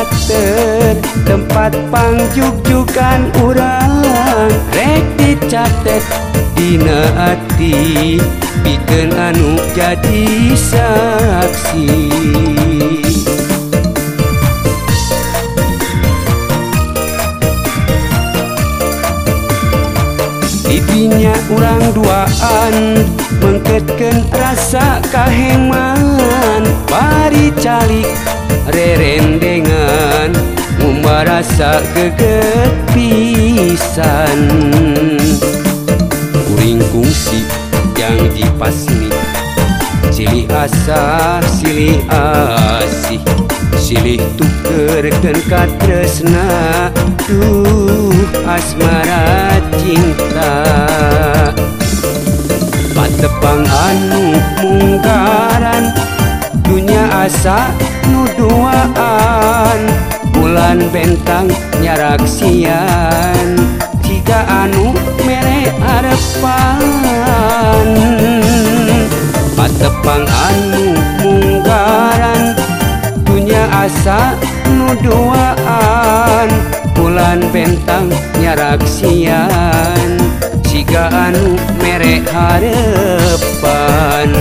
dicatat tempat pangjugjukan urang rek dicatat dina hati bikin anu jadi saksi. Ibinya orang duaan mengketken rasa kaheman bari calik reren rasa geget pisan. Kuring kungsi yang dipasmi. Silih asah silih asih. Silih tuker dan katresna. Duh asmara cinta. Patepang anu mungkaran. Dunia asa nuduaan bulan bentang nyarak sian jika anu mere arepan Patepang anu munggaran punya asa nu duaan. Bulan bentang nyarak sian jika anu mere harepan.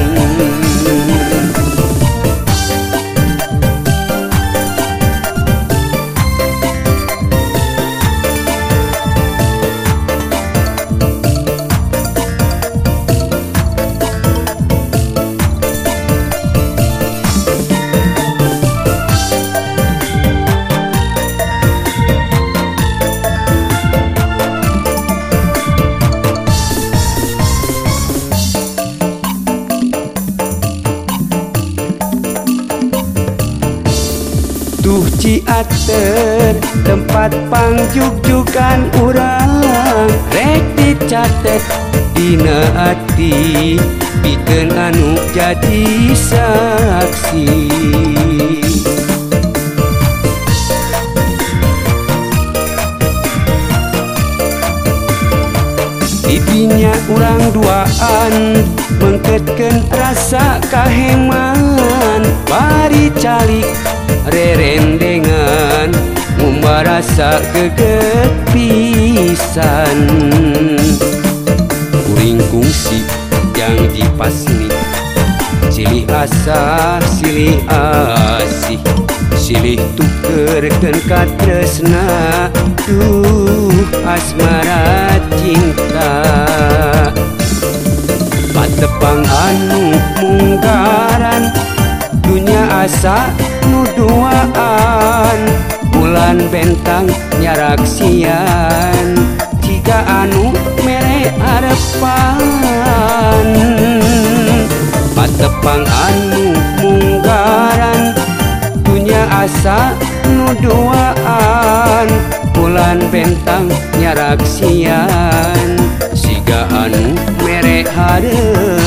Duh Ciater tempat pangjugjukan urang. Rek dicatet Dina hati bikin anu jadi saksi. Idinya urang duaan mengketken rasa kaheman. Bari calik rerendengan Umarasa geget pisan Kuring kungsi yang dipasni Silih asah silih asih. Silih tukerkan katresna Duh asmara cinta. Patepang anu munggaran Dunia asa Jan bentang nyarak sian. Jika anu mere arepan Matepang anu munggaran. Punya asa nuduaan bulan bentang nyarak sian. Siga anu mere harepan